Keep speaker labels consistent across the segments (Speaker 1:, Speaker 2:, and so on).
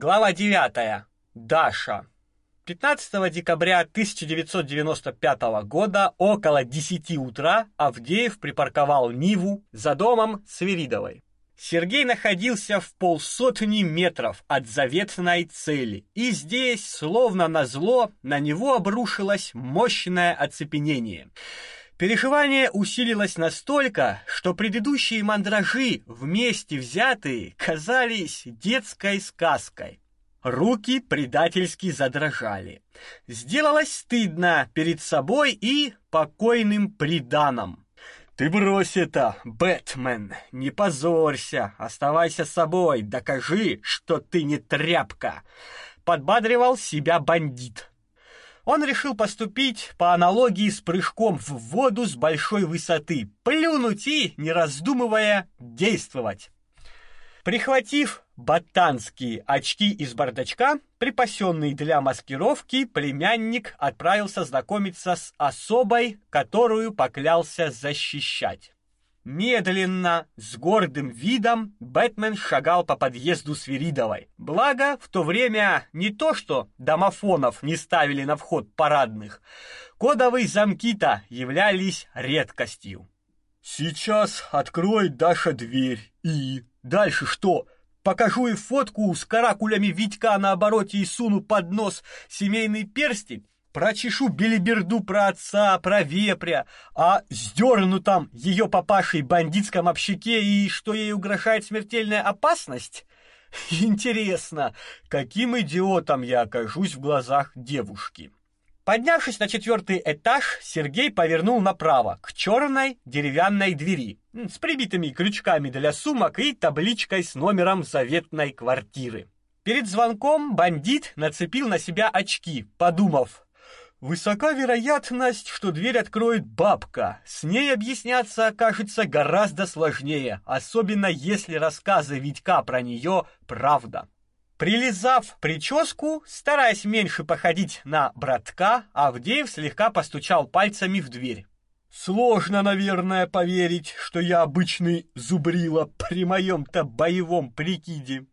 Speaker 1: Глава 9. Даша. 15 декабря 1995 года около 10 утра Авдеев припарковал Ниву за домом Свиридовой. Сергей находился в полсотни метров от заветной цели, и здесь, словно назло, на него обрушилось мощное оцепенение. Переживание усилилось настолько, что предыдущие мандражи, вместе взятые, казались детской сказкой. Руки предательски задрожали. Сделалось стыдно перед собой и покойным приданым. Ты брось это, Бэтмен, не позорься, оставайся собой, докажи, что ты не тряпка, подбадривал себя бандит. Он решил поступить по аналогии с прыжком в воду с большой высоты, плюнуть и, не раздумывая, действовать. Прихватив ботанские очки из бардачка, припасенные для маскировки, племянник отправился знакомиться с особой, которую поклялся защищать. Медленно, с гордым видом, Бэтмен шагал по подъезду Свиридовой. Благо, в то время не то что домофонов не ставили на вход парадных, кодовые замки-то являлись редкостью. «Сейчас откроет Даша дверь и...» Дальше что? Покажу и фотку с каракулями Витька на обороте и суну под нос семейный перстень? Прочешу белиберду про отца, про вепря, а сдерну там ее папашей бандитском общаке и что ей угрожает смертельная опасность? Интересно, каким идиотом я окажусь в глазах девушки? Поднявшись на четвертый этаж, Сергей повернул направо, к черной деревянной двери с прибитыми крючками для сумок и табличкой с номером заветной квартиры. Перед звонком бандит нацепил на себя очки, подумав, Высока вероятность, что дверь откроет бабка. С ней объясняться окажется гораздо сложнее, особенно если рассказы Витька про нее правда. Прилизав прическу, стараясь меньше походить на братка, Авдеев слегка постучал пальцами в дверь. Сложно, наверное, поверить, что я обычный зубрила при моем-то боевом прикиде.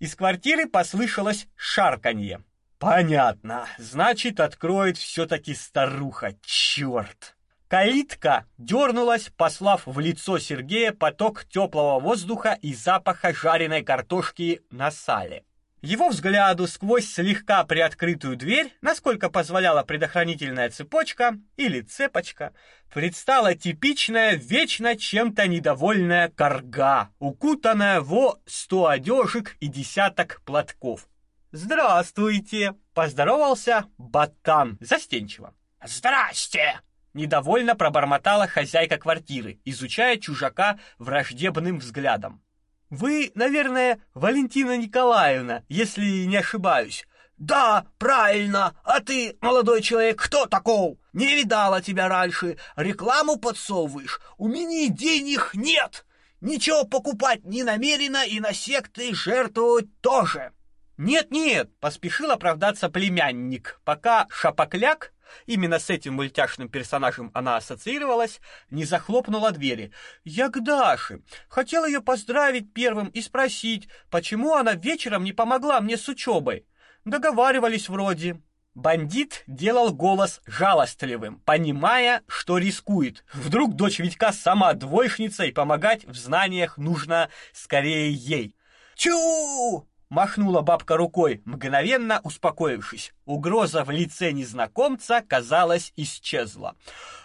Speaker 1: Из квартиры послышалось шарканье. Понятно, значит, откроет все-таки старуха, черт. Калитка дернулась, послав в лицо Сергея поток теплого воздуха и запаха жареной картошки на сале. Его взгляду сквозь слегка приоткрытую дверь, насколько позволяла предохранительная цепочка или цепочка, предстала типичная, вечно чем-то недовольная карга, укутанная во сто одежек и десяток платков. «Здравствуйте!» — поздоровался Батан застенчиво.
Speaker 2: «Здрасте!»
Speaker 1: Недовольно пробормотала хозяйка квартиры, изучая чужака враждебным взглядом. Вы, наверное, Валентина Николаевна, если не ошибаюсь.
Speaker 2: Да, правильно. А ты, молодой человек, кто такой? Не видала тебя раньше. Рекламу подсовываешь. У меня денег нет. Ничего покупать не намерена и на секты жертвовать тоже.
Speaker 1: Нет-нет, поспешил оправдаться племянник, пока Шапокляк именно с этим мультяшным персонажем она ассоциировалась, не захлопнула двери. Я к Даше. Хотел ее поздравить первым и спросить, почему она вечером не помогла мне с учебой. Договаривались вроде. Бандит делал голос жалостливым, понимая, что рискует. Вдруг дочь Витька сама двоечница, и помогать в знаниях нужно скорее ей.
Speaker 2: «Чу!»
Speaker 1: Махнула бабка рукой, мгновенно успокоившись. Угроза в лице незнакомца, казалось, исчезла.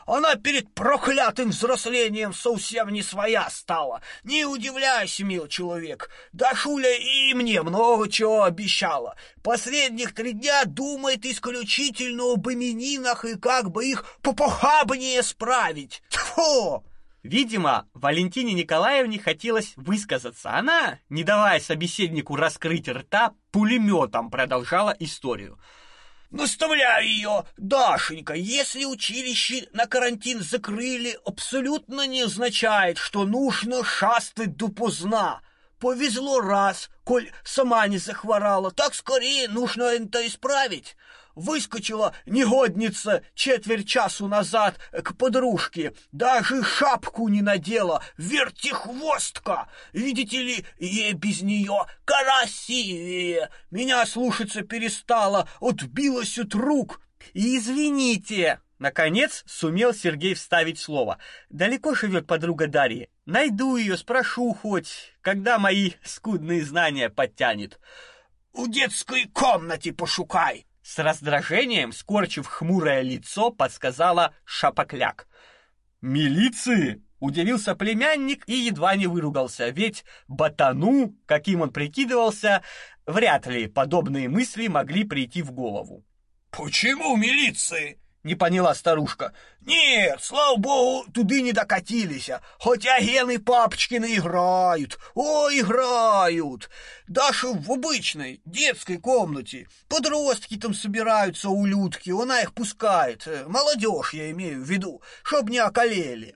Speaker 2: Она перед проклятым взрослением совсем не своя стала. Не удивляйся, мил человек. Дашуля и мне много чего обещала. Последних три дня думает исключительно об именинах и как бы их попохабнее справить. Тьфу!
Speaker 1: Видимо, Валентине Николаевне хотелось высказаться. Она, не давая собеседнику раскрыть рта, пулеметом продолжала историю.
Speaker 2: Наставляю ее, Дашенька, если училище на карантин закрыли, абсолютно не означает, что нужно шастать допоздна. повезло раз, коль сама не захворала, так скорее нужно это исправить. Выскочила негодница четверть часу назад к подружке, даже шапку не надела, вертихвостка. Видите ли, ей без нее красивее. Меня слушаться перестала, отбилась от рук.
Speaker 1: Извините, наконец сумел Сергей вставить слово. Далеко живет подруга Дарьи. Найду ее, спрошу хоть, когда мои скудные знания подтянет.
Speaker 2: У детской комнате пошукай.
Speaker 1: С раздражением, скорчив хмурое лицо, подсказала Шапокляк. «Милиции?» — удивился племянник и едва не выругался, ведь ботану, каким он прикидывался, вряд ли подобные мысли могли прийти в голову.
Speaker 2: «Почему милиции?»
Speaker 1: Не поняла старушка.
Speaker 2: Нет, слава богу, туды не докатились. Хотя гены папочкины играют. О, играют. Даже в обычной детской комнате. Подростки там собираются у Людки, она их пускает. Молодежь, я имею в виду, чтоб не околели.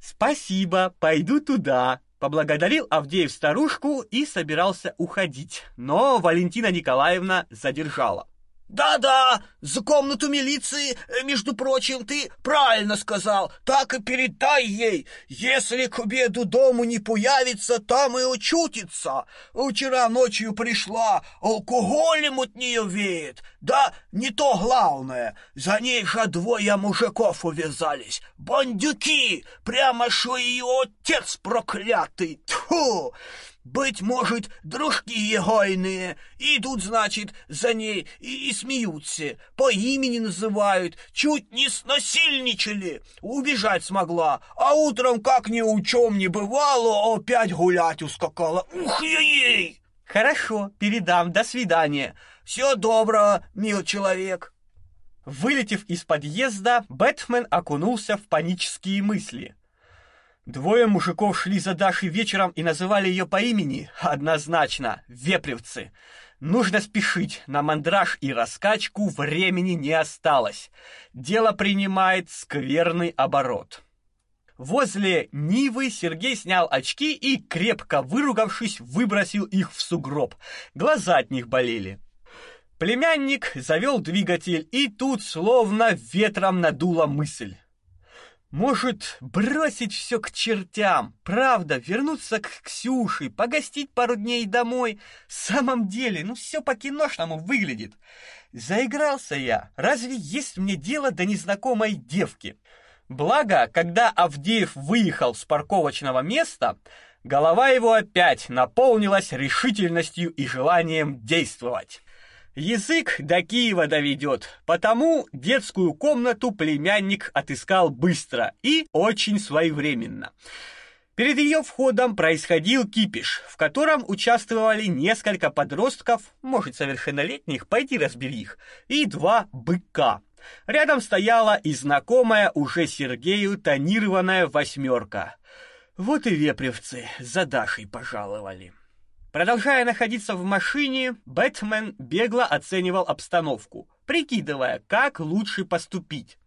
Speaker 1: Спасибо, пойду туда. Поблагодарил Авдеев старушку и собирался уходить, но Валентина Николаевна задержала.
Speaker 2: Да-да, за комнату милиции, э, между прочим, ты правильно сказал. Так и передай ей. Если к обеду дому не появится, там и очутится. Вчера ночью пришла, алкоголем от нее веет. Да, не то главное. За ней же двое мужиков увязались. Бандюки, прямо что ее отец проклятый. Тьфу! Быть может, дружки егойные идут, значит, за ней и, и смеются, по имени называют, чуть не снасильничали, убежать смогла, а утром, как ни у чем не бывало, опять гулять ускакала. Ух, ей-ей!
Speaker 1: Хорошо, передам, до свидания.
Speaker 2: Все доброго, мил человек.
Speaker 1: Вылетев из подъезда, Бэтмен окунулся в панические мысли. Двое мужиков шли за Дашей вечером и называли ее по имени, однозначно, вепревцы. Нужно спешить, на мандраж и раскачку времени не осталось. Дело принимает скверный оборот. Возле Нивы Сергей снял очки и, крепко выругавшись, выбросил их в сугроб. Глаза от них болели. Племянник завел двигатель, и тут словно ветром надула мысль. Может, бросить все к чертям? Правда, вернуться к Ксюше, погостить пару дней домой? В самом деле, ну все по-киношному выглядит. Заигрался я. Разве есть мне дело до незнакомой девки? Благо, когда Авдеев выехал с парковочного места, голова его опять наполнилась решительностью и желанием действовать. Язык до Киева доведет, потому детскую комнату племянник отыскал быстро и очень своевременно. Перед ее входом происходил кипиш, в котором участвовали несколько подростков, может, совершеннолетних, пойди разбери их, и два быка. Рядом стояла и знакомая уже Сергею тонированная восьмерка. Вот и вепревцы за Дашей пожаловали. Продолжая находиться в машине, Бэтмен бегло оценивал обстановку, прикидывая, как лучше поступить.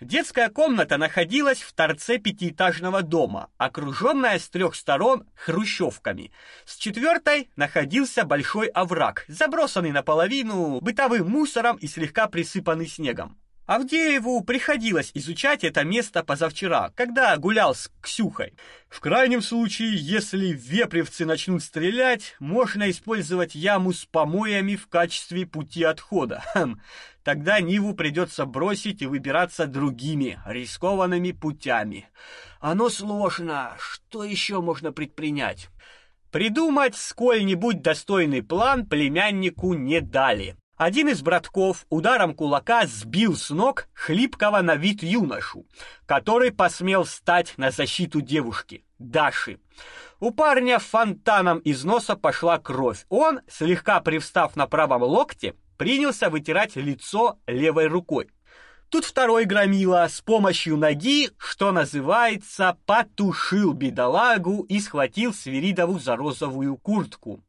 Speaker 1: Детская комната находилась в торце пятиэтажного дома, окруженная с трех сторон хрущевками. С четвертой находился большой овраг, забросанный наполовину бытовым мусором и слегка присыпанный снегом. Авдееву приходилось изучать это место позавчера, когда гулял с Ксюхой. В крайнем случае, если вепревцы начнут стрелять, можно использовать яму с помоями в качестве пути отхода. Хм. Тогда Ниву придется бросить и выбираться другими, рискованными путями. Оно сложно. Что еще можно предпринять? Придумать сколь-нибудь достойный план племяннику не дали. Один из братков ударом кулака сбил с ног хлипкого на вид юношу, который посмел встать на защиту девушки, Даши. У парня фонтаном из носа пошла кровь. Он, слегка привстав на правом локте, принялся вытирать лицо левой рукой. Тут второй громила с помощью ноги, что называется, потушил бедолагу и схватил Свиридову за розовую куртку.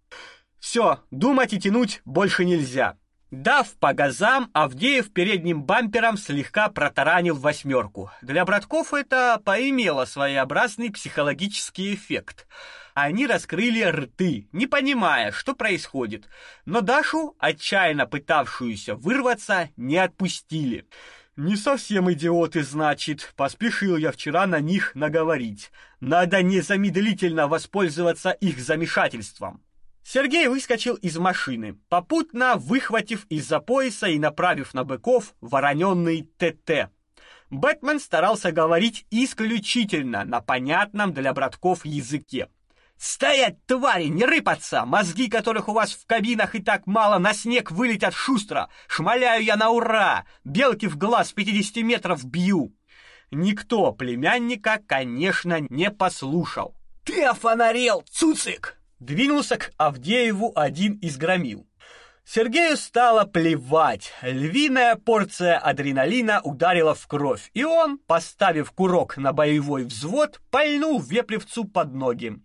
Speaker 1: Все, думать и тянуть больше нельзя. Дав по газам, Авдеев передним бампером слегка протаранил восьмерку. Для братков это поимело своеобразный психологический эффект. Они раскрыли рты, не понимая, что происходит, но Дашу, отчаянно пытавшуюся вырваться, не отпустили. Не совсем идиоты, значит. Поспешил я вчера на них наговорить. Надо незамедлительно воспользоваться их замешательством. Сергей выскочил из машины, попутно выхватив из-за пояса и направив на быков вороненный ТТ. Бэтмен старался говорить исключительно на понятном для братков языке. «Стоять, твари, не рыпаться! Мозги, которых у вас в кабинах и так мало, на снег вылетят шустро! Шмаляю я на ура! Белки в глаз с 50 метров бью!» Никто племянника, конечно, не послушал.
Speaker 2: «Ты офонарел, цуцик!»
Speaker 1: Двинулся к Авдееву один из громил. Сергею стало плевать. Львиная порция адреналина ударила в кровь, и он, поставив курок на боевой взвод, пальнул вепревцу под ноги.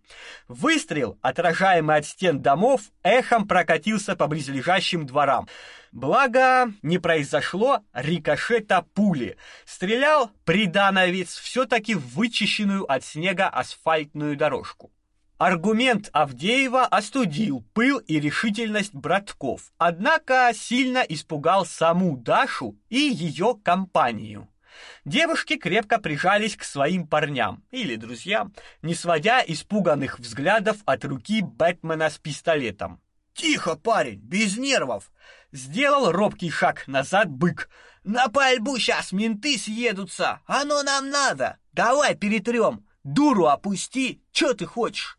Speaker 1: Выстрел, отражаемый от стен домов, эхом прокатился по близлежащим дворам. Благо, не произошло рикошета пули. Стрелял придановец все-таки в вычищенную от снега асфальтную дорожку. Аргумент Авдеева остудил пыл и решительность братков, однако сильно испугал саму Дашу и ее компанию. Девушки крепко прижались к своим парням или друзьям, не сводя испуганных взглядов от руки Бэтмена с пистолетом.
Speaker 2: «Тихо, парень, без нервов!»
Speaker 1: Сделал робкий шаг назад бык.
Speaker 2: «На пальбу сейчас менты съедутся! Оно нам надо! Давай перетрем! Дуру опусти! Че ты хочешь?»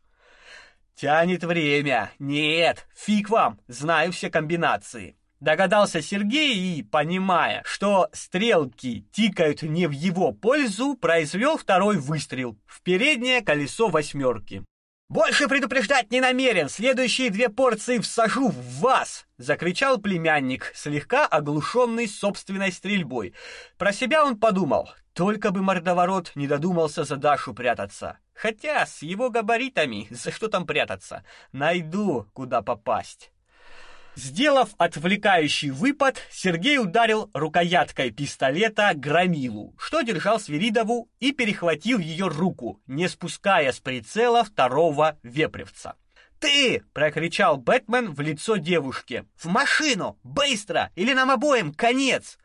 Speaker 1: Тянет время. Нет, фиг вам, знаю все комбинации. Догадался Сергей и, понимая, что стрелки тикают не в его пользу, произвел второй выстрел в переднее колесо восьмерки. «Больше предупреждать не намерен, следующие две порции всажу в вас!» — закричал племянник, слегка оглушенный собственной стрельбой. Про себя он подумал, только бы мордоворот не додумался за Дашу прятаться. Хотя с его габаритами, за что там прятаться, найду, куда попасть. Сделав отвлекающий выпад, Сергей ударил рукояткой пистолета громилу, что держал Свиридову, и перехватил ее руку, не спуская с прицела второго вепревца. «Ты!» — прокричал Бэтмен в лицо девушке. «В машину! Быстро! Или нам обоим конец!»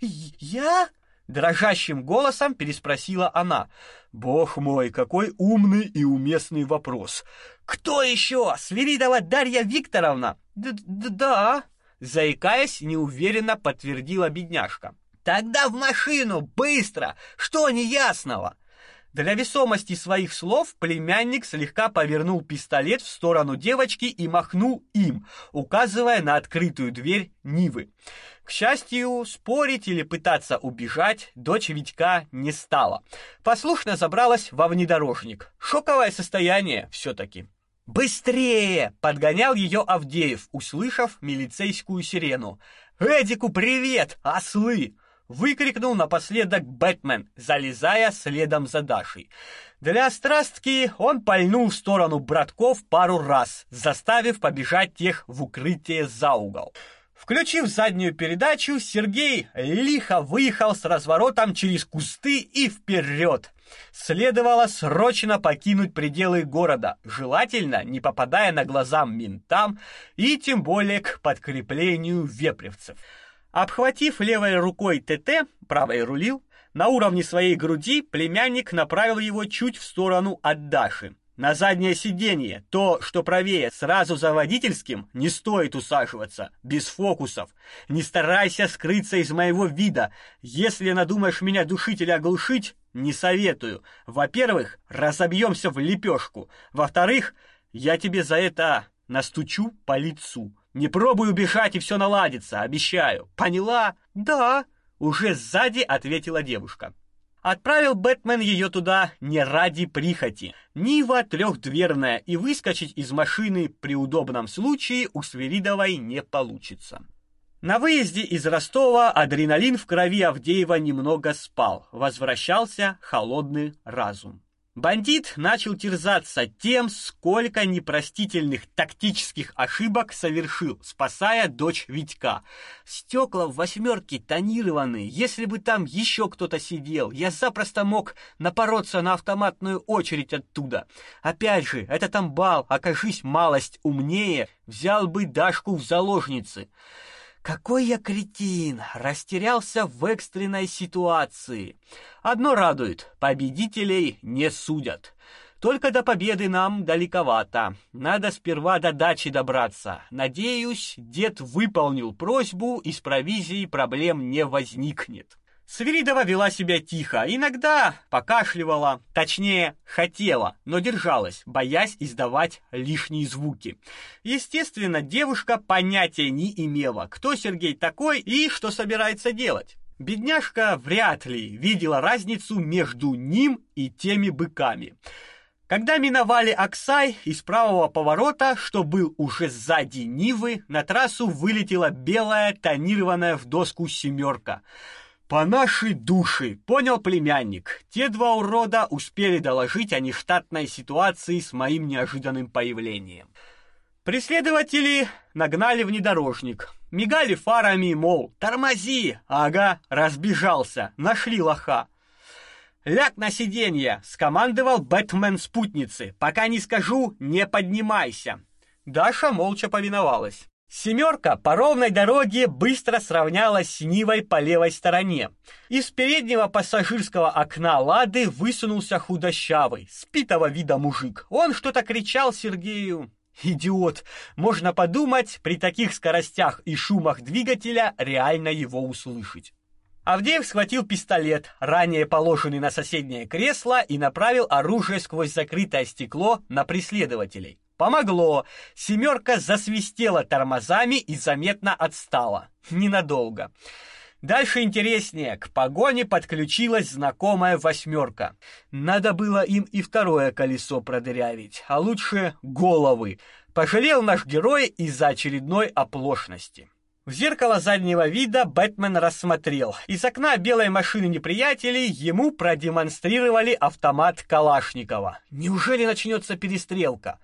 Speaker 2: «Я?»
Speaker 1: Дрожащим голосом переспросила она. Бог мой, какой умный и уместный вопрос. Кто еще? Свиридова Дарья Викторовна?
Speaker 2: Да,
Speaker 1: заикаясь, неуверенно подтвердила бедняжка.
Speaker 2: Тогда в машину, быстро. Что неясного?
Speaker 1: Для весомости своих слов племянник слегка повернул пистолет в сторону девочки и махнул им, указывая на открытую дверь Нивы. К счастью, спорить или пытаться убежать дочь Витька не стала. Послушно забралась во внедорожник. Шоковое состояние все таки Быстрее, подгонял ее Авдеев, услышав милицейскую сирену. Эдику привет, ослы, выкрикнул напоследок Бэтмен, залезая следом за Дашей. Для страстки он пальнул в сторону братков пару раз, заставив побежать тех в укрытие за угол. Включив заднюю передачу, Сергей лихо выехал с разворотом через кусты и вперед. Следовало срочно покинуть пределы города, желательно не попадая на глаза ментам и тем более к подкреплению вепревцев. Обхватив левой рукой ТТ, правой рулил, на уровне своей груди племянник направил его чуть в сторону от Даши. На заднее сиденье, то, что правее, сразу за водительским, не стоит усаживаться, без фокусов. Не старайся скрыться из моего вида. Если надумаешь меня душить или оглушить, не советую. Во-первых, разобьемся в лепешку. Во-вторых, я тебе за это настучу по лицу. Не пробуй убежать, и все наладится, обещаю. Поняла?
Speaker 2: Да,
Speaker 1: уже сзади ответила девушка. Отправил Бэтмен ее туда не ради прихоти. Нива трехдверная, и выскочить из машины при удобном случае у Свиридовой не получится. На выезде из Ростова адреналин в крови Авдеева немного спал. Возвращался холодный разум. Бандит начал терзаться тем, сколько непростительных тактических ошибок совершил, спасая дочь Витька. Стекла в восьмерке тонированные. Если бы там еще кто-то сидел, я запросто мог напороться на автоматную очередь оттуда. Опять же, этот амбал, окажись малость умнее, взял бы Дашку в заложницы. Какой я кретин, растерялся в экстренной ситуации. Одно радует, победителей не судят. Только до победы нам далековато. Надо сперва до дачи добраться. Надеюсь, дед выполнил просьбу, и с провизией проблем не возникнет. Свиридова вела себя тихо, иногда покашливала, точнее, хотела, но держалась, боясь издавать лишние звуки. Естественно, девушка понятия не имела, кто Сергей такой и что собирается делать. Бедняжка вряд ли видела разницу между ним и теми быками. Когда миновали Аксай, из правого поворота, что был уже сзади Нивы, на трассу вылетела белая тонированная в доску семерка — по нашей душе, понял племянник. Те два урода успели доложить о нештатной ситуации с моим неожиданным появлением. Преследователи нагнали внедорожник, мигали фарами, мол, тормози. Ага, разбежался, нашли лоха. Ляг на сиденье, скомандовал Бэтмен спутницы. Пока не скажу, не поднимайся. Даша молча повиновалась. Семерка по ровной дороге быстро сравнялась с Нивой по левой стороне. Из переднего пассажирского окна Лады высунулся худощавый, спитого вида мужик. Он что-то кричал Сергею. Идиот. Можно подумать, при таких скоростях и шумах двигателя реально его услышать. Авдеев схватил пистолет, ранее положенный на соседнее кресло, и направил оружие сквозь закрытое стекло на преследователей. Помогло. Семерка засвистела тормозами и заметно отстала. Ненадолго. Дальше интереснее. К погоне подключилась знакомая восьмерка. Надо было им и второе колесо продырявить, а лучше головы. Пожалел наш герой из-за очередной оплошности. В зеркало заднего вида Бэтмен рассмотрел. Из окна белой машины неприятелей ему продемонстрировали автомат Калашникова. Неужели начнется перестрелка?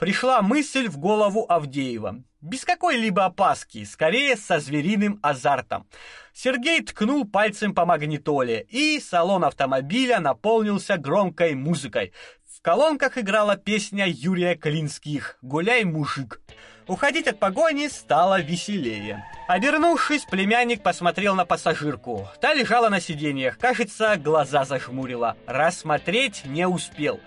Speaker 1: Пришла мысль в голову Авдеева. Без какой-либо опаски, скорее со звериным азартом. Сергей ткнул пальцем по магнитоле, и салон автомобиля наполнился громкой музыкой. В колонках играла песня Юрия Клинских «Гуляй, мужик». Уходить от погони стало веселее. Обернувшись, племянник посмотрел на пассажирку. Та лежала на сиденьях, кажется, глаза зажмурила. Рассмотреть не успел.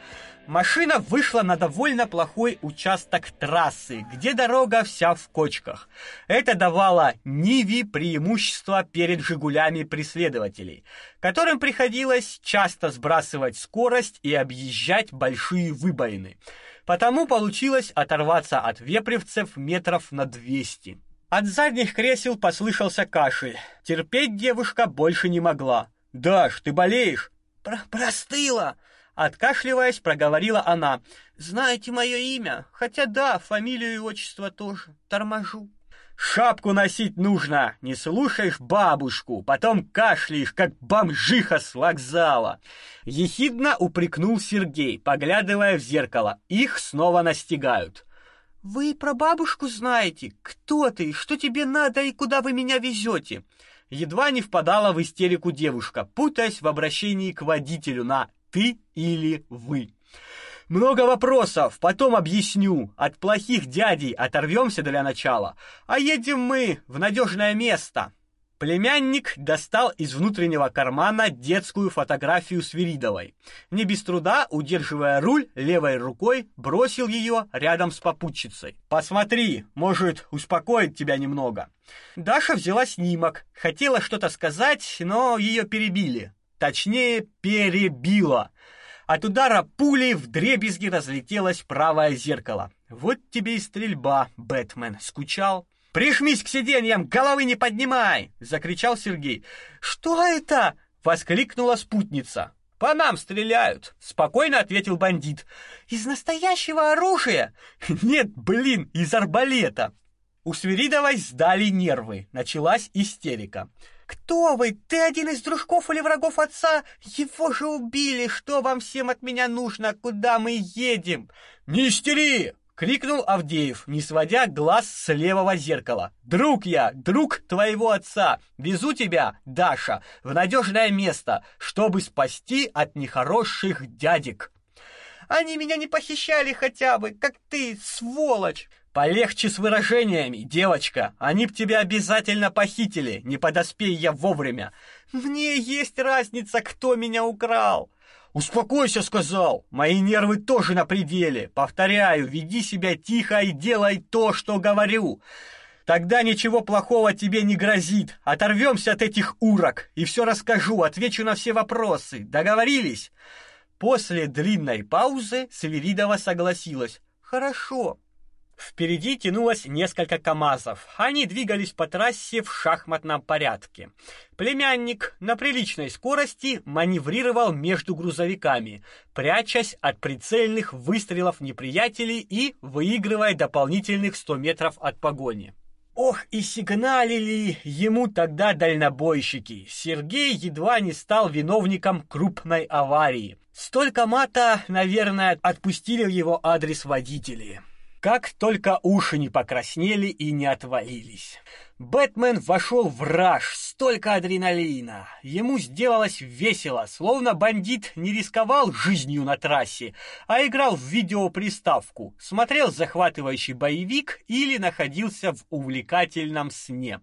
Speaker 1: Машина вышла на довольно плохой участок трассы, где дорога вся в кочках. Это давало Ниве преимущество перед «Жигулями» преследователей, которым приходилось часто сбрасывать скорость и объезжать большие выбоины – Потому получилось оторваться от вепревцев метров на двести. От задних кресел послышался кашель. Терпеть девушка больше не могла. «Даш, ты болеешь?»
Speaker 2: Про «Простыла!»
Speaker 1: Откашливаясь, проговорила она.
Speaker 2: «Знаете мое имя? Хотя да, фамилию и отчество тоже. Торможу».
Speaker 1: Шапку носить нужно, не слушаешь бабушку, потом кашляешь, как бомжиха с вокзала. Ехидно упрекнул Сергей, поглядывая в зеркало. Их снова настигают.
Speaker 2: Вы про бабушку знаете? Кто ты? Что тебе надо и куда вы меня везете?
Speaker 1: Едва не впадала в истерику девушка, путаясь в обращении к водителю на ты или вы. Много вопросов, потом объясню. От плохих дядей оторвемся для начала, а едем мы в надежное место. Племянник достал из внутреннего кармана детскую фотографию Свиридовой. Не без труда, удерживая руль левой рукой, бросил ее рядом с попутчицей. Посмотри, может, успокоит тебя немного. Даша взяла снимок, хотела что-то сказать, но ее перебили. Точнее, перебила. От удара пули в дребезги разлетелось правое зеркало. Вот тебе и стрельба, Бэтмен. Скучал? Прижмись к сиденьям, головы не поднимай, закричал Сергей. Что это? воскликнула спутница. По нам стреляют, спокойно ответил бандит.
Speaker 2: Из настоящего оружия?
Speaker 1: Нет, блин, из арбалета. У Свиридовой сдали нервы, началась истерика. «Кто вы? Ты один из дружков или врагов отца? Его же убили! Что вам всем от меня нужно? Куда мы едем?»
Speaker 2: «Не истери!» — крикнул Авдеев, не сводя глаз с левого зеркала. «Друг я, друг твоего отца! Везу тебя, Даша, в надежное место, чтобы спасти от нехороших дядек!»
Speaker 1: «Они меня не похищали хотя бы, как ты, сволочь!»
Speaker 2: Полегче с выражениями, девочка. Они б тебя обязательно похитили, не подоспей я вовремя.
Speaker 1: Мне есть разница, кто меня украл.
Speaker 2: «Успокойся», — сказал. «Мои нервы тоже на пределе. Повторяю, веди себя тихо и делай то, что говорю. Тогда ничего плохого тебе не грозит. Оторвемся от этих урок и все расскажу, отвечу на все вопросы. Договорились?» После длинной паузы Сверидова согласилась.
Speaker 1: «Хорошо».
Speaker 2: Впереди тянулось несколько КАМАЗов. Они двигались по трассе в шахматном порядке. Племянник на приличной скорости маневрировал между грузовиками, прячась от прицельных выстрелов неприятелей и выигрывая дополнительных 100 метров от погони. Ох, и сигналили ему тогда дальнобойщики. Сергей едва не стал виновником крупной аварии. Столько мата, наверное, отпустили в его адрес водители. Как только уши не покраснели и не отвалились. Бэтмен вошел в раж, столько адреналина. Ему сделалось весело, словно бандит не рисковал жизнью на трассе, а играл в видеоприставку, смотрел захватывающий боевик или находился в увлекательном сне.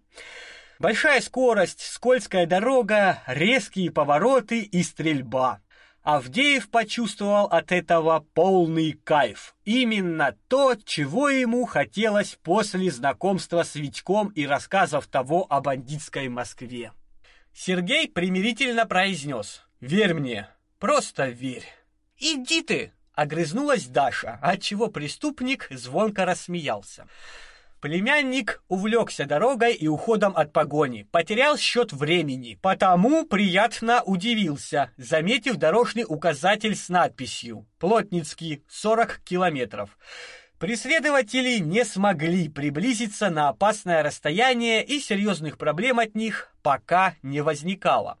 Speaker 2: Большая скорость, скользкая дорога, резкие повороты и стрельба. Авдеев почувствовал от этого полный кайф. Именно то, чего ему хотелось после знакомства с Витьком и рассказов того о бандитской Москве. Сергей примирительно произнес «Верь мне, просто верь». «Иди ты!» — огрызнулась Даша, отчего преступник звонко рассмеялся. Племянник увлекся дорогой и уходом от погони, потерял счет времени, потому приятно удивился, заметив дорожный указатель с надписью «Плотницкий, 40 километров». Преследователи не смогли приблизиться на опасное расстояние, и серьезных проблем от них пока не возникало.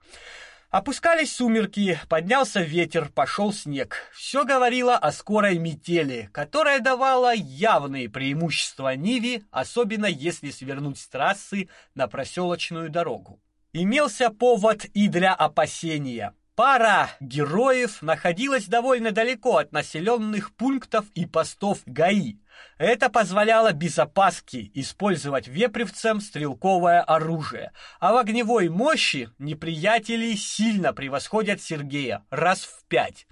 Speaker 2: Опускались сумерки, поднялся ветер, пошел снег. Все говорило о скорой метели, которая давала явные преимущества Ниве, особенно если свернуть с трассы на проселочную дорогу. Имелся повод и для опасения. Пара героев находилась довольно далеко от населенных пунктов и постов ГАИ. Это позволяло без опаски использовать вепревцам стрелковое оружие, а в огневой мощи неприятели сильно превосходят Сергея раз в пять.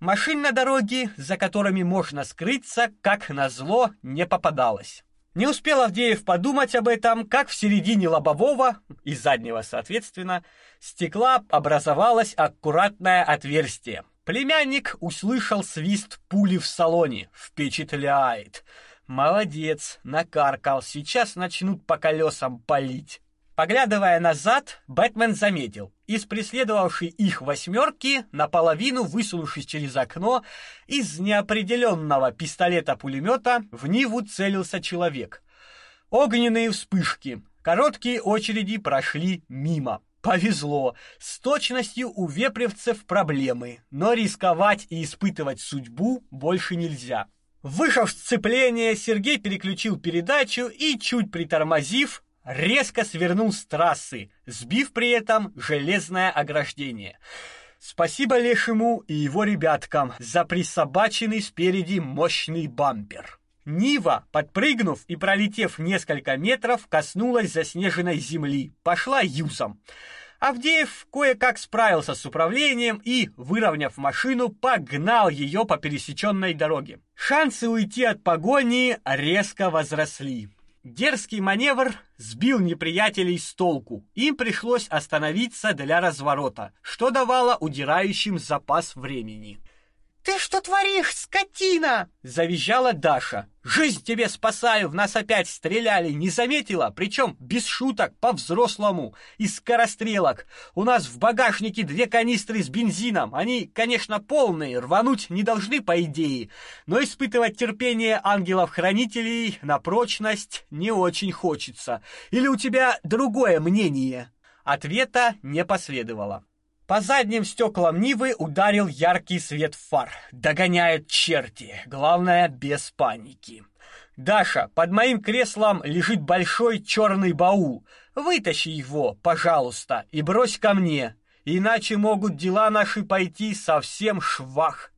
Speaker 2: Машин на дороге, за которыми можно скрыться, как назло, не попадалось. Не успел Авдеев подумать об этом, как в середине лобового и заднего, соответственно, стекла образовалось аккуратное отверстие. Племянник услышал свист пули в салоне. Впечатляет. Молодец, накаркал. Сейчас начнут по колесам палить. Поглядывая назад, Бэтмен заметил. Из преследовавшей их восьмерки, наполовину высунувшись через окно, из неопределенного пистолета-пулемета в Ниву целился человек. Огненные вспышки, короткие очереди прошли мимо. Повезло. С точностью у вепревцев проблемы, но рисковать и испытывать судьбу больше нельзя. Вышел в сцепление, Сергей переключил передачу и, чуть притормозив, резко свернул с трассы, сбив при этом железное ограждение. Спасибо Лешему и его ребяткам за присобаченный спереди мощный бампер. Нива, подпрыгнув и пролетев несколько метров, коснулась заснеженной земли, пошла юзом. Авдеев кое-как справился с управлением и, выровняв машину, погнал ее по пересеченной дороге. Шансы уйти от погони резко возросли. Дерзкий маневр сбил неприятелей с толку. Им пришлось остановиться для разворота, что давало удирающим запас времени.
Speaker 1: «Ты что творишь, скотина?»
Speaker 2: — завизжала Даша. «Жизнь тебе спасаю, в нас опять стреляли, не заметила? Причем без шуток, по-взрослому, из скорострелок. У нас в багажнике две канистры с бензином. Они, конечно, полные, рвануть не должны по идее, но испытывать терпение ангелов-хранителей на прочность не очень хочется. Или у тебя другое мнение?»
Speaker 1: Ответа не последовало. По задним стеклам Нивы ударил яркий свет фар. Догоняют черти. Главное, без паники. Даша, под моим креслом лежит большой черный баул. Вытащи его, пожалуйста, и брось ко мне, иначе могут дела наши пойти совсем швах.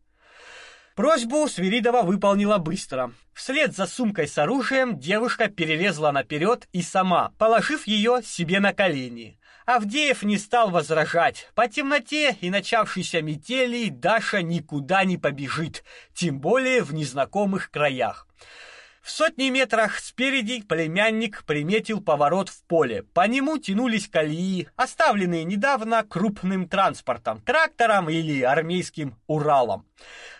Speaker 1: Просьбу Свиридова выполнила быстро. Вслед за сумкой с оружием девушка перелезла наперед и сама, положив ее себе на колени. Авдеев не стал возражать. По темноте и начавшейся метели Даша никуда не побежит, тем более в незнакомых краях. В сотни метрах спереди племянник приметил поворот в поле. По нему тянулись колеи, оставленные недавно крупным транспортом, трактором или армейским Уралом.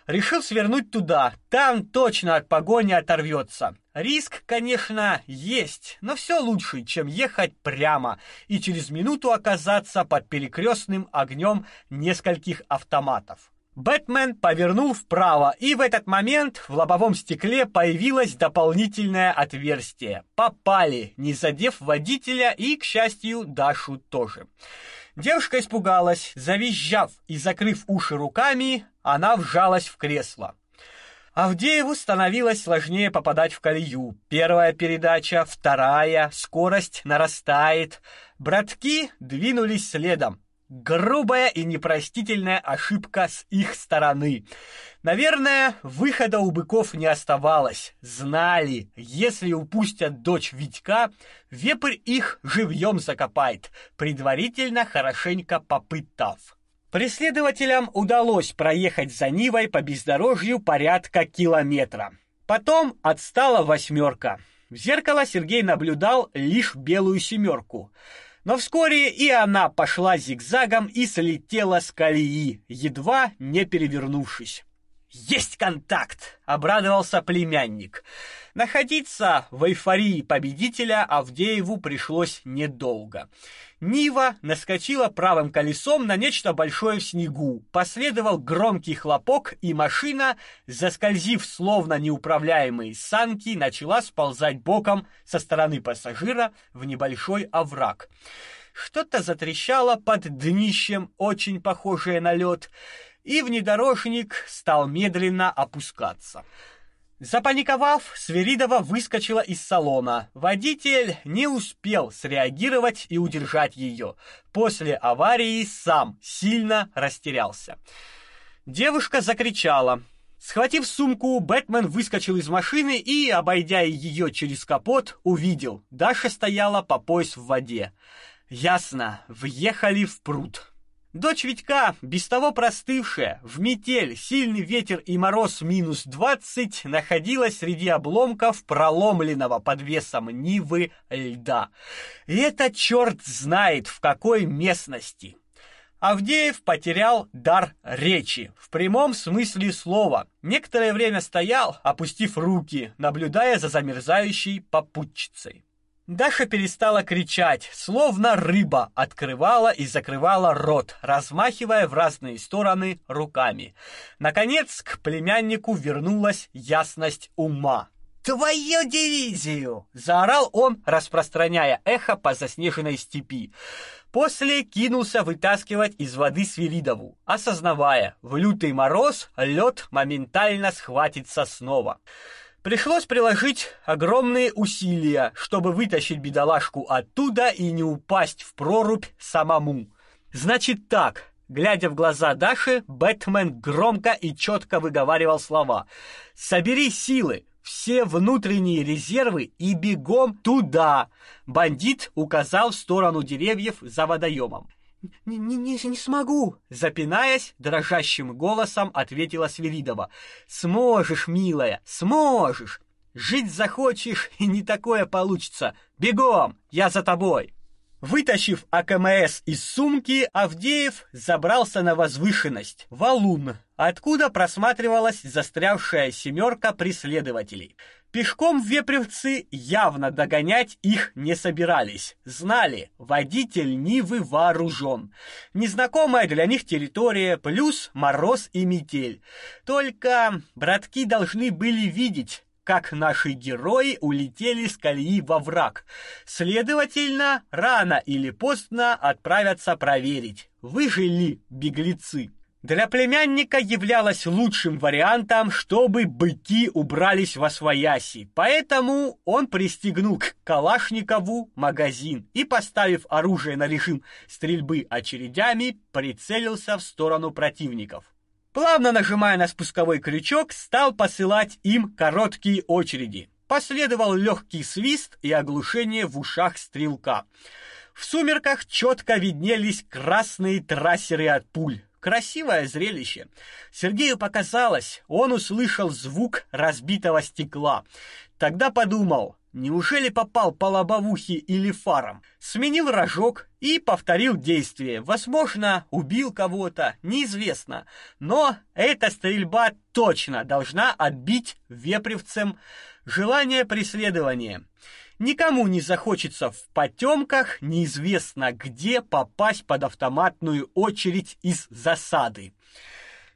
Speaker 1: Решил свернуть туда, там точно от погони оторвется. Риск, конечно, есть, но все лучше, чем ехать прямо и через минуту оказаться под перекрестным огнем нескольких автоматов. Бэтмен повернул вправо, и в этот момент в лобовом стекле появилось дополнительное отверстие. Попали, не задев водителя и, к счастью, Дашу тоже. Девушка испугалась, завизжав и закрыв уши руками, она вжалась в кресло. Авдееву становилось сложнее попадать в колею. Первая передача, вторая, скорость нарастает. Братки двинулись следом. Грубая и непростительная ошибка с их стороны. Наверное, выхода у быков не оставалось. Знали, если упустят дочь Витька, вепрь их живьем закопает, предварительно хорошенько попытав. Преследователям удалось проехать за Нивой по бездорожью порядка километра. Потом отстала восьмерка. В зеркало Сергей наблюдал лишь белую семерку. Но вскоре и она пошла зигзагом и слетела с колеи, едва не перевернувшись. «Есть контакт!» — обрадовался племянник. Находиться в эйфории победителя Авдееву пришлось недолго. Нива наскочила правым колесом на нечто большое в снегу. Последовал громкий хлопок, и машина, заскользив словно неуправляемые санки, начала сползать боком со стороны пассажира в небольшой овраг. Что-то затрещало под днищем, очень похожее на лед, и внедорожник стал медленно опускаться. Запаниковав, Сверидова выскочила из салона. Водитель не успел среагировать и удержать ее. После аварии сам сильно растерялся. Девушка закричала. Схватив сумку, Бэтмен выскочил из машины и, обойдя ее через капот, увидел. Даша стояла по пояс в воде. Ясно, въехали в пруд. Дочь Витька, без того простывшая, в метель, сильный ветер и мороз минус двадцать, находилась среди обломков проломленного под весом Нивы льда. И это черт знает в какой местности. Авдеев потерял дар речи, в прямом смысле слова. Некоторое время стоял, опустив руки, наблюдая за замерзающей попутчицей. Даша перестала кричать, словно рыба открывала и закрывала рот, размахивая в разные стороны руками. Наконец к племяннику вернулась ясность ума. «Твою дивизию!» — заорал он, распространяя эхо по заснеженной степи. После кинулся вытаскивать из воды Свиридову, осознавая, в лютый мороз лед моментально схватится снова. Пришлось приложить огромные усилия, чтобы вытащить бедолашку оттуда и не упасть в прорубь самому. Значит так, глядя в глаза Даши, Бэтмен громко и четко выговаривал слова: "Собери силы, все внутренние резервы и бегом туда". Бандит указал в сторону деревьев за водоемом. Не, не, не, смогу, запинаясь, дрожащим голосом ответила Свиридова. Сможешь, милая, сможешь. Жить захочешь, и не такое получится. Бегом, я за тобой. Вытащив АКМС из сумки, Авдеев забрался на возвышенность, валун, откуда просматривалась застрявшая семерка преследователей. Пешком вепревцы явно догонять их не собирались. Знали, водитель Нивы вооружен. Незнакомая для них территория, плюс мороз и метель. Только братки должны были видеть, как наши герои улетели с колеи во враг. Следовательно, рано или поздно отправятся проверить, выжили беглецы. Для племянника являлось лучшим вариантом, чтобы быки убрались во свояси. Поэтому он пристегнул к Калашникову магазин и, поставив оружие на режим стрельбы очередями, прицелился в сторону противников. Плавно нажимая на спусковой крючок, стал посылать им короткие очереди. Последовал легкий свист и оглушение в ушах стрелка. В сумерках четко виднелись красные трассеры от пуль. Красивое зрелище. Сергею показалось, он услышал звук разбитого стекла. Тогда подумал, неужели попал по лобовухе или фарам? Сменил рожок и повторил действие. Возможно, убил кого-то, неизвестно. Но эта стрельба точно должна отбить вепревцем желание преследования. Никому не захочется в потемках неизвестно где попасть под автоматную очередь из засады.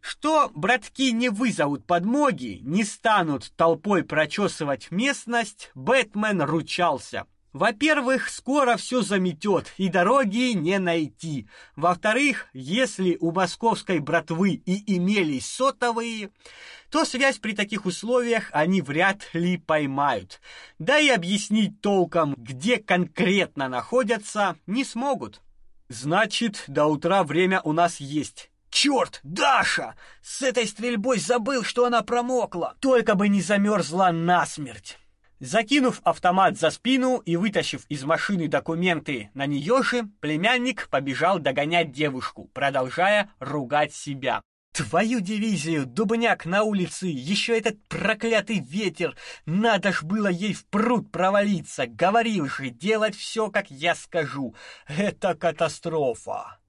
Speaker 1: Что братки не вызовут подмоги, не станут толпой прочесывать местность, Бэтмен ручался. Во-первых, скоро все заметет, и дороги не найти. Во-вторых, если у московской братвы и имелись сотовые, то связь при таких условиях они вряд ли поймают. Да и объяснить толком, где конкретно находятся, не смогут. Значит, до утра время у нас есть.
Speaker 2: Черт, Даша! С этой стрельбой забыл, что она промокла.
Speaker 1: Только бы не замерзла насмерть. Закинув автомат за спину и вытащив из машины документы на нее же, племянник побежал догонять девушку, продолжая ругать себя. Твою дивизию, дубняк на улице, еще этот проклятый ветер. Надо ж было ей в пруд провалиться. Говорил же, делать все, как я скажу. Это катастрофа.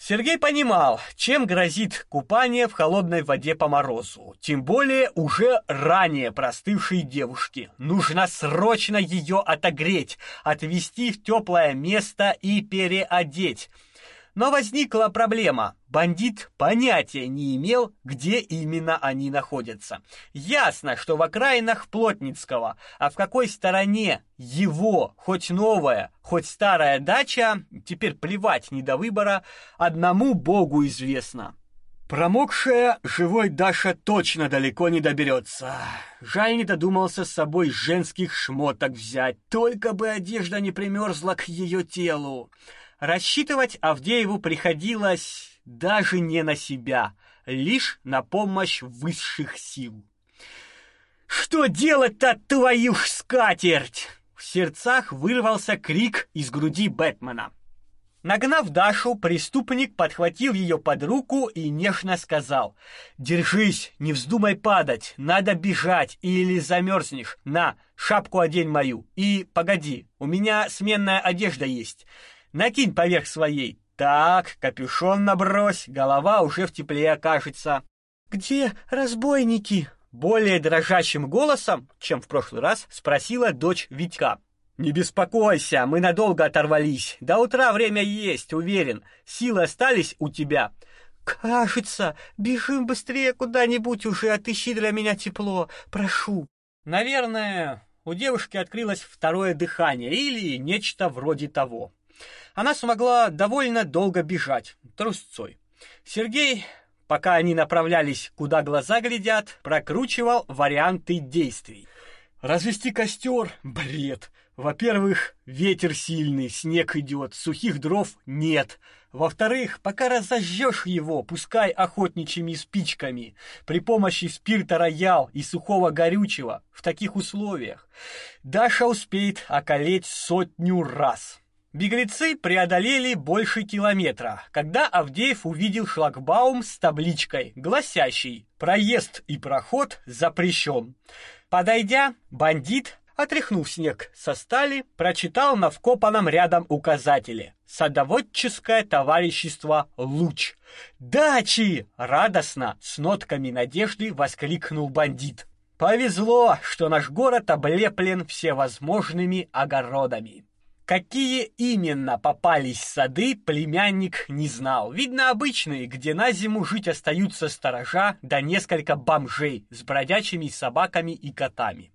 Speaker 1: Сергей понимал, чем грозит купание в холодной воде по морозу, тем более уже ранее простывшей девушке. Нужно срочно ее отогреть, отвезти в теплое место и переодеть. Но возникла проблема. Бандит понятия не имел, где именно они находятся. Ясно, что в окраинах Плотницкого, а в какой стороне его, хоть новая, хоть старая дача, теперь плевать не до выбора, одному богу известно. Промокшая живой Даша точно далеко не доберется. Жаль, не додумался с собой женских шмоток взять, только бы одежда не примерзла к ее телу. Рассчитывать Авдееву приходилось даже не на себя, лишь на помощь высших сил. «Что делать-то, твою скатерть?» В сердцах вырвался крик из груди Бэтмена. Нагнав Дашу, преступник подхватил ее под руку и нежно сказал: "Держись, не вздумай падать, надо бежать или замерзнешь. На, шапку одень мою. И погоди, у меня сменная одежда есть. Накинь поверх своей. Так, капюшон набрось, голова уже в тепле окажется. Где разбойники? Более дрожащим голосом, чем в прошлый раз, спросила дочь Витька. Не беспокойся, мы надолго оторвались. До утра время есть, уверен. Силы остались у тебя. Кажется, бежим быстрее куда-нибудь уже, отыщи для меня тепло, прошу. Наверное, у девушки открылось второе дыхание или нечто вроде того она смогла довольно долго бежать трусцой. Сергей, пока они направлялись, куда глаза глядят, прокручивал варианты действий. Развести костер — бред. Во-первых, ветер сильный, снег идет, сухих дров нет. Во-вторых, пока разожжешь его, пускай охотничьими спичками, при помощи спирта роял и сухого горючего, в таких условиях, Даша успеет околеть сотню раз. Беглецы преодолели больше километра, когда Авдеев увидел шлагбаум с табличкой, гласящей «Проезд и проход запрещен». Подойдя, бандит, отряхнув снег со стали, прочитал на вкопанном рядом указателе «Садоводческое товарищество «Луч». «Дачи!» — радостно, с нотками надежды воскликнул бандит. «Повезло, что наш город облеплен всевозможными огородами». Какие именно попались сады, племянник не знал. Видно, обычные, где на зиму жить остаются сторожа да несколько бомжей с бродячими собаками и котами.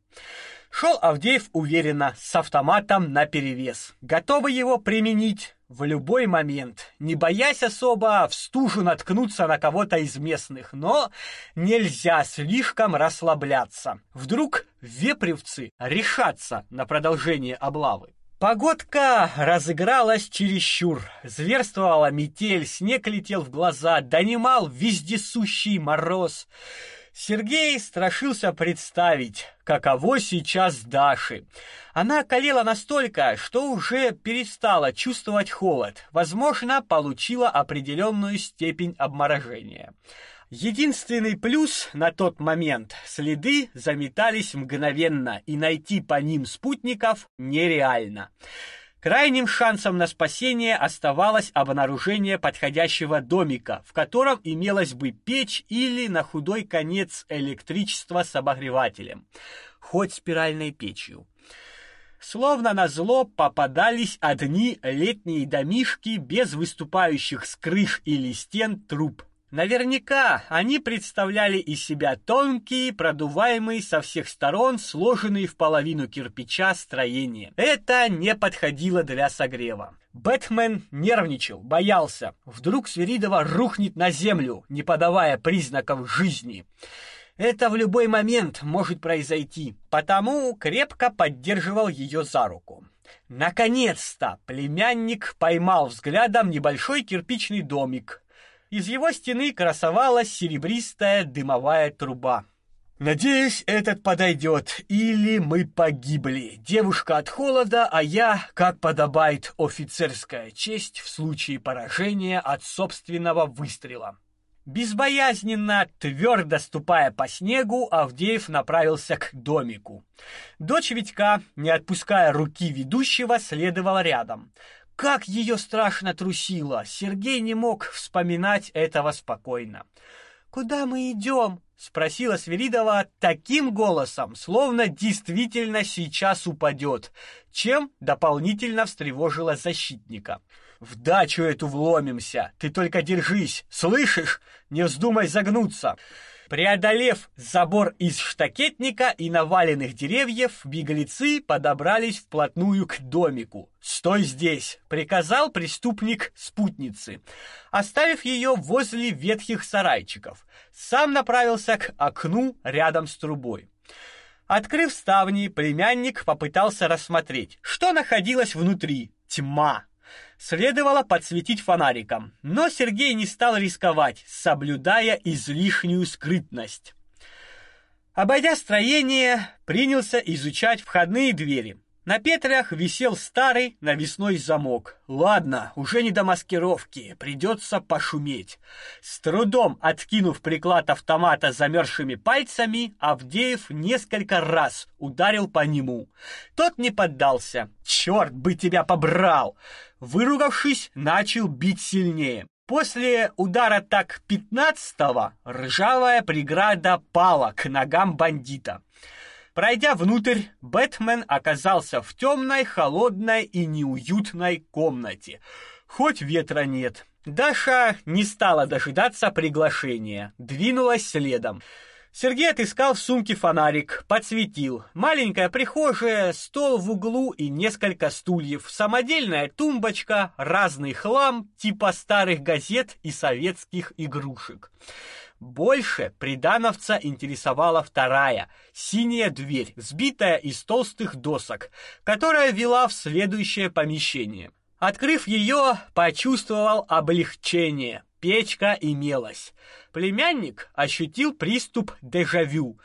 Speaker 1: Шел Авдеев уверенно, с автоматом наперевес, готовый его применить в любой момент, не боясь особо в стужу наткнуться на кого-то из местных, но нельзя слишком расслабляться. Вдруг вепревцы решатся на продолжение облавы. Погодка разыгралась чересчур. Зверствовала метель, снег летел в глаза, донимал вездесущий мороз. Сергей страшился представить, каково сейчас Даши. Она околела настолько, что уже перестала чувствовать холод, возможно, получила определенную степень обморожения. Единственный плюс на тот момент – следы заметались мгновенно, и найти по ним спутников нереально. Крайним шансом на спасение оставалось обнаружение подходящего домика, в котором имелась бы печь или на худой конец электричество с обогревателем, хоть спиральной печью. Словно на зло попадались одни летние домишки без выступающих с крыш или стен труб. Наверняка они представляли из себя тонкие, продуваемые со всех сторон, сложенные в половину кирпича строения. Это не подходило для согрева. Бэтмен нервничал, боялся. Вдруг Свиридова рухнет на землю, не подавая признаков жизни. Это в любой момент может произойти, потому крепко поддерживал ее за руку. Наконец-то племянник поймал взглядом небольшой кирпичный домик, из его стены красовалась серебристая дымовая труба. Надеюсь, этот подойдет, или мы погибли. Девушка от холода, а я, как подобает офицерская честь в случае поражения от собственного выстрела. Безбоязненно, твердо ступая по снегу, Авдеев направился к домику. Дочь Витька, не отпуская руки ведущего, следовала рядом. Как ее страшно трусило! Сергей не мог вспоминать этого спокойно. «Куда мы идем?» — спросила Свиридова таким голосом, словно действительно сейчас упадет, чем дополнительно встревожила защитника. «В дачу эту вломимся! Ты только держись! Слышишь? Не вздумай загнуться!» Преодолев забор из штакетника и наваленных деревьев, беглецы подобрались вплотную к домику. «Стой здесь!» — приказал преступник спутницы, оставив ее возле ветхих сарайчиков. Сам направился к окну рядом с трубой. Открыв ставни, племянник попытался рассмотреть, что находилось внутри. Тьма следовало подсветить фонариком, но Сергей не стал рисковать, соблюдая излишнюю скрытность. Обойдя строение, принялся изучать входные двери. На петлях висел старый навесной замок. Ладно, уже не до маскировки, придется пошуметь. С трудом откинув приклад автомата замерзшими пальцами, Авдеев несколько раз ударил по нему. Тот не поддался. Черт бы тебя побрал! Выругавшись, начал бить сильнее. После удара так пятнадцатого ржавая преграда пала к ногам бандита. Пройдя внутрь, Бэтмен оказался в темной, холодной и неуютной комнате. Хоть ветра нет. Даша не стала дожидаться приглашения, двинулась следом. Сергей отыскал в сумке фонарик, подсветил. Маленькая прихожая, стол в углу и несколько стульев, самодельная тумбочка, разный хлам типа старых газет и советских игрушек. Больше придановца интересовала вторая, синяя дверь, сбитая из толстых досок, которая вела в следующее помещение. Открыв ее, почувствовал облегчение. Печка имелась. Племянник ощутил приступ дежавю.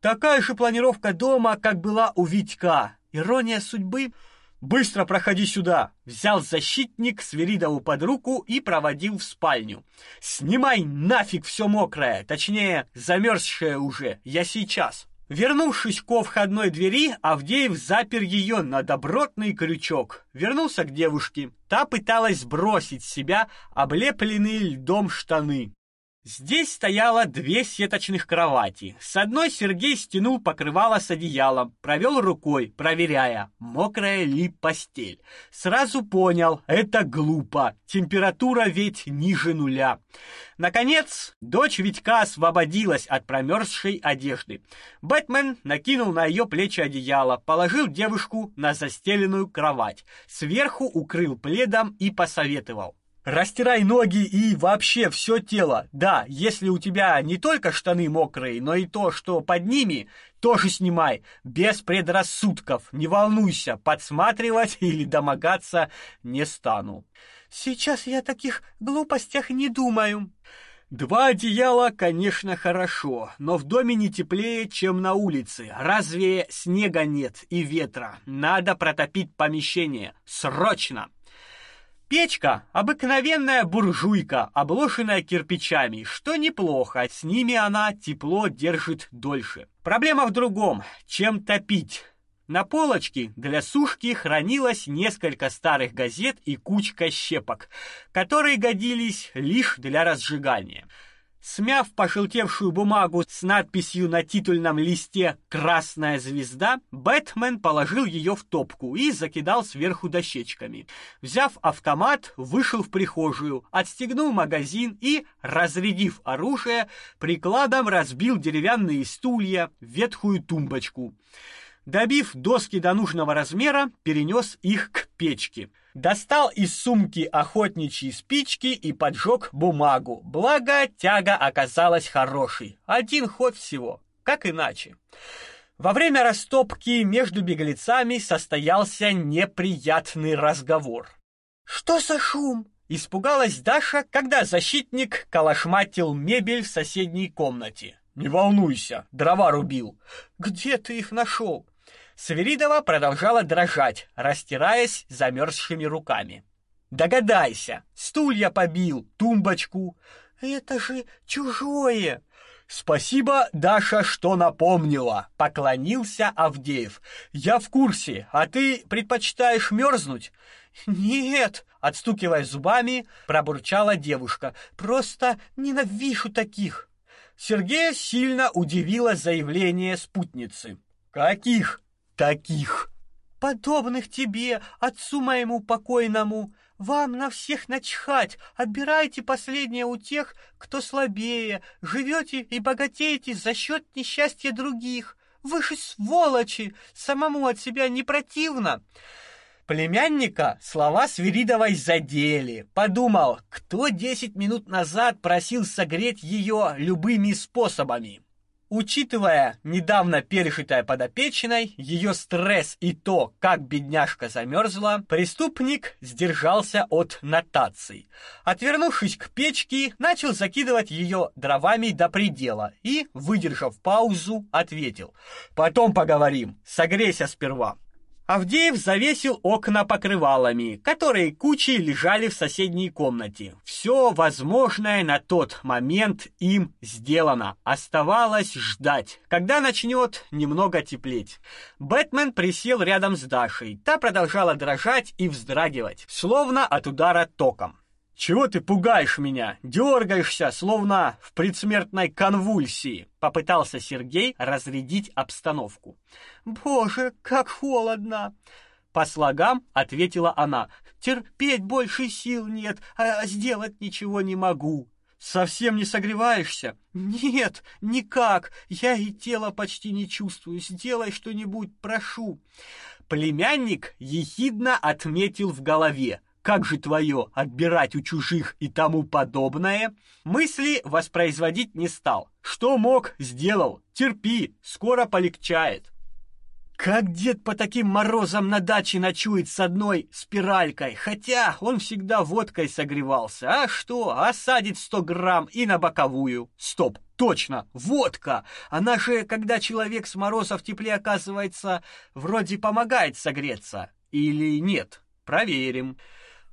Speaker 1: Такая же планировка дома, как была у Витька. Ирония судьбы. Быстро проходи сюда. Взял защитник Свиридову под руку и проводил в спальню. Снимай нафиг все мокрое, точнее, замерзшее уже. Я сейчас. Вернувшись ко входной двери, Авдеев запер ее на добротный крючок. Вернулся к девушке. Та пыталась сбросить с себя облепленные льдом штаны. Здесь стояло две сеточных кровати. С одной Сергей стянул покрывало с одеялом, провел рукой, проверяя, мокрая ли постель. Сразу понял, это глупо, температура ведь ниже нуля. Наконец, дочь Витька освободилась от промерзшей одежды. Бэтмен накинул на ее плечи одеяло, положил девушку на застеленную кровать, сверху укрыл пледом и посоветовал. Растирай ноги и вообще все тело. Да, если у тебя не только штаны мокрые, но и то, что под ними, тоже снимай, без предрассудков. Не волнуйся, подсматривать или домогаться не стану.
Speaker 2: Сейчас я таких глупостях не думаю.
Speaker 1: Два одеяла, конечно, хорошо, но в доме не теплее, чем на улице. Разве снега нет и ветра? Надо протопить помещение. Срочно! Печка — обыкновенная буржуйка, обложенная кирпичами, что неплохо, с ними она тепло держит дольше. Проблема в другом — чем топить. На полочке для сушки хранилось несколько старых газет и кучка щепок, которые годились лишь для разжигания. Смяв пожелтевшую бумагу с надписью на титульном листе «Красная звезда», Бэтмен положил ее в топку и закидал сверху дощечками. Взяв автомат, вышел в прихожую, отстегнул магазин и, разрядив оружие, прикладом разбил деревянные стулья, ветхую тумбочку. Добив доски до нужного размера, перенес их к печке. Достал из сумки охотничьи спички и поджег бумагу. Благо, тяга оказалась хорошей. Один ход всего. Как иначе? Во время растопки между беглецами состоялся неприятный разговор.
Speaker 2: «Что за шум?»
Speaker 1: Испугалась Даша, когда защитник калашматил мебель в соседней комнате. «Не волнуйся, дрова рубил».
Speaker 2: «Где ты их нашел?»
Speaker 1: Сверидова продолжала дрожать, растираясь замерзшими руками. «Догадайся, стулья побил, тумбочку».
Speaker 2: «Это же чужое!»
Speaker 1: «Спасибо, Даша, что напомнила», — поклонился Авдеев. «Я в курсе, а ты предпочитаешь мерзнуть?»
Speaker 2: «Нет», — отстукивая зубами, пробурчала девушка. «Просто ненавижу таких».
Speaker 1: Сергея сильно удивило заявление спутницы. «Каких?» Таких,
Speaker 2: подобных тебе, отцу моему покойному. Вам на всех начхать, отбирайте последнее у тех, кто слабее, живете и богатеете за счет несчастья других. Вы же сволочи, самому от себя не противно.
Speaker 1: Племянника слова Свиридовой задели. Подумал, кто десять минут назад просил согреть ее любыми способами. Учитывая недавно пережитое подопечной, ее стресс и то, как бедняжка замерзла, преступник сдержался от нотаций. Отвернувшись к печке, начал закидывать ее дровами до предела и, выдержав паузу, ответил «Потом поговорим, согрейся сперва». Авдеев завесил окна покрывалами, которые кучей лежали в соседней комнате. Все возможное на тот момент им сделано. Оставалось ждать, когда начнет немного теплеть. Бэтмен присел рядом с Дашей. Та продолжала дрожать и вздрагивать, словно от удара током. «Чего ты пугаешь меня? Дергаешься, словно в предсмертной конвульсии!» Попытался Сергей разрядить обстановку.
Speaker 2: «Боже, как холодно!»
Speaker 1: По слогам ответила она.
Speaker 2: «Терпеть больше сил нет, а сделать ничего не могу».
Speaker 1: «Совсем не согреваешься?»
Speaker 2: «Нет, никак. Я и тело почти не чувствую. Сделай что-нибудь, прошу».
Speaker 1: Племянник ехидно отметил в голове как же твое отбирать у чужих и тому подобное, мысли воспроизводить не стал. Что мог, сделал. Терпи, скоро полегчает. Как дед по таким морозам на даче ночует с одной спиралькой, хотя он всегда водкой согревался. А что, осадит сто грамм и на боковую. Стоп, точно, водка! Она же, когда человек с мороза в тепле оказывается, вроде помогает согреться. Или нет? Проверим.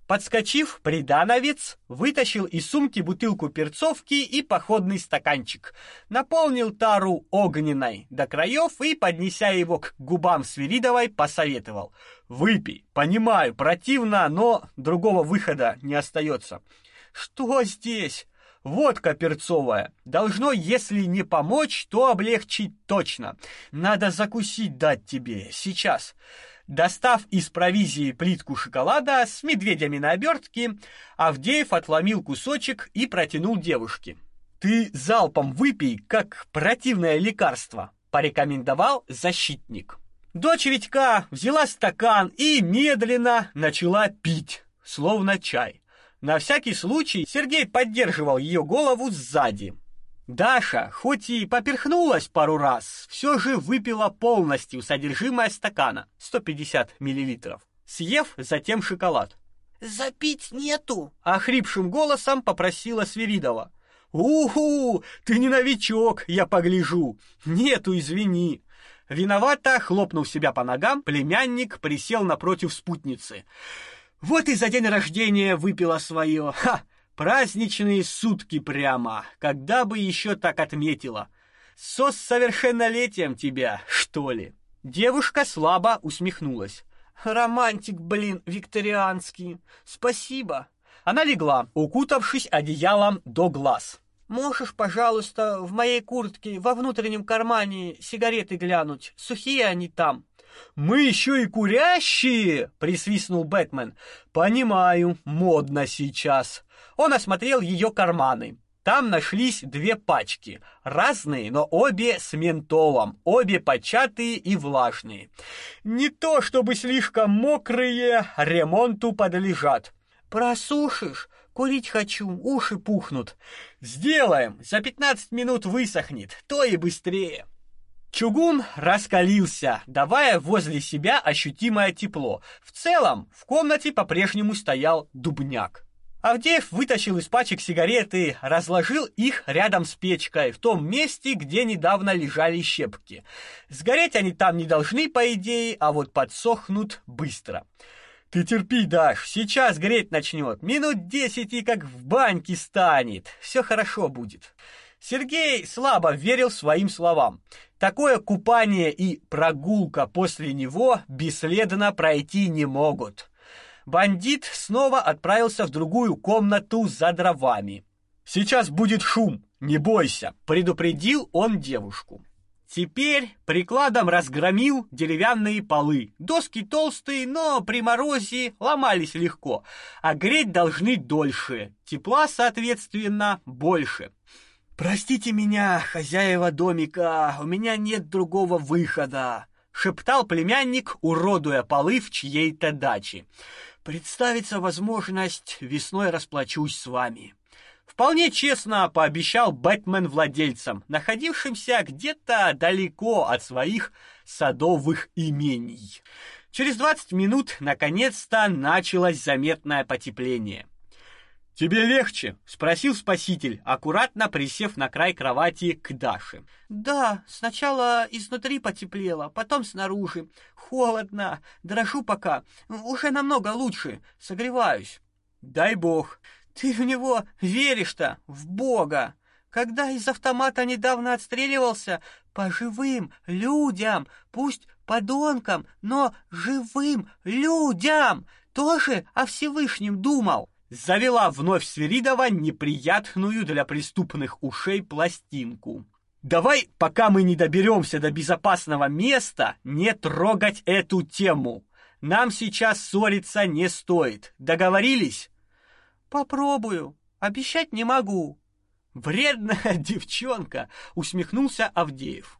Speaker 1: Подскочив, придановец вытащил из сумки бутылку перцовки и походный стаканчик, наполнил тару огненной до краев и, поднеся его к губам Свиридовой, посоветовал. «Выпей, понимаю, противно, но другого выхода не остается».
Speaker 2: «Что здесь?»
Speaker 1: Водка перцовая. Должно, если не помочь, то облегчить точно. Надо закусить дать тебе. Сейчас. Достав из провизии плитку шоколада с медведями на обертке, Авдеев отломил кусочек и протянул девушке. «Ты залпом выпей, как противное лекарство», — порекомендовал защитник. Дочь Витька взяла стакан и медленно начала пить, словно чай. На всякий случай Сергей поддерживал ее голову сзади. Даша, хоть и поперхнулась пару раз, все же выпила полностью содержимое стакана, 150 миллилитров, съев затем шоколад.
Speaker 2: «Запить нету!»
Speaker 1: — охрипшим голосом попросила Свиридова. «Уху! Ты не новичок, я погляжу! Нету, извини!» Виновато, хлопнув себя по ногам, племянник присел напротив спутницы. Вот и за день рождения выпила свое. Ха! Праздничные сутки прямо. Когда бы еще так отметила? Со совершеннолетием тебя, что ли? Девушка слабо усмехнулась. Романтик, блин, викторианский. Спасибо. Она легла, укутавшись одеялом до глаз. Можешь, пожалуйста, в моей куртке во внутреннем кармане сигареты глянуть? Сухие они там. «Мы еще и курящие!» — присвистнул Бэтмен. «Понимаю, модно сейчас». Он осмотрел ее карманы. Там нашлись две пачки, разные, но обе с ментолом, обе початые и влажные. Не то чтобы слишком мокрые, ремонту подлежат. «Просушишь? Курить хочу, уши пухнут». «Сделаем, за пятнадцать минут высохнет, то и быстрее». Чугун раскалился, давая возле себя ощутимое тепло. В целом, в комнате по-прежнему стоял дубняк. Авдеев вытащил из пачек сигареты, разложил их рядом с печкой, в том месте, где недавно лежали щепки. Сгореть они там не должны, по идее, а вот подсохнут быстро. Ты терпи, Даш, сейчас греть начнет. Минут десять и как в баньке станет. Все хорошо будет. Сергей слабо верил своим словам. Такое купание и прогулка после него бесследно пройти не могут. Бандит снова отправился в другую комнату за дровами. Сейчас будет шум, не бойся, предупредил он девушку. Теперь прикладом разгромил деревянные полы. Доски толстые, но при морозе ломались легко, а греть должны дольше. Тепла, соответственно, больше. Простите меня, хозяева домика, у меня нет другого выхода, шептал племянник, уродуя полы в чьей-то даче. Представится возможность, весной расплачусь с вами. Вполне честно пообещал Бэтмен владельцам, находившимся где-то далеко от своих садовых имений. Через двадцать минут наконец-то началось заметное потепление. «Тебе легче?» — спросил спаситель, аккуратно присев на край кровати к Даше. «Да, сначала изнутри потеплело, потом снаружи. Холодно, дрожу пока. Уже намного лучше, согреваюсь». «Дай бог. Ты в него веришь-то, в Бога. Когда из автомата недавно отстреливался, по живым людям, пусть подонкам, но живым людям, тоже о Всевышнем думал» завела вновь Свиридова неприятную для преступных ушей пластинку. Давай, пока мы не доберемся до безопасного места, не трогать эту тему. Нам сейчас ссориться не стоит. Договорились? Попробую. Обещать не могу. Вредная девчонка, усмехнулся Авдеев.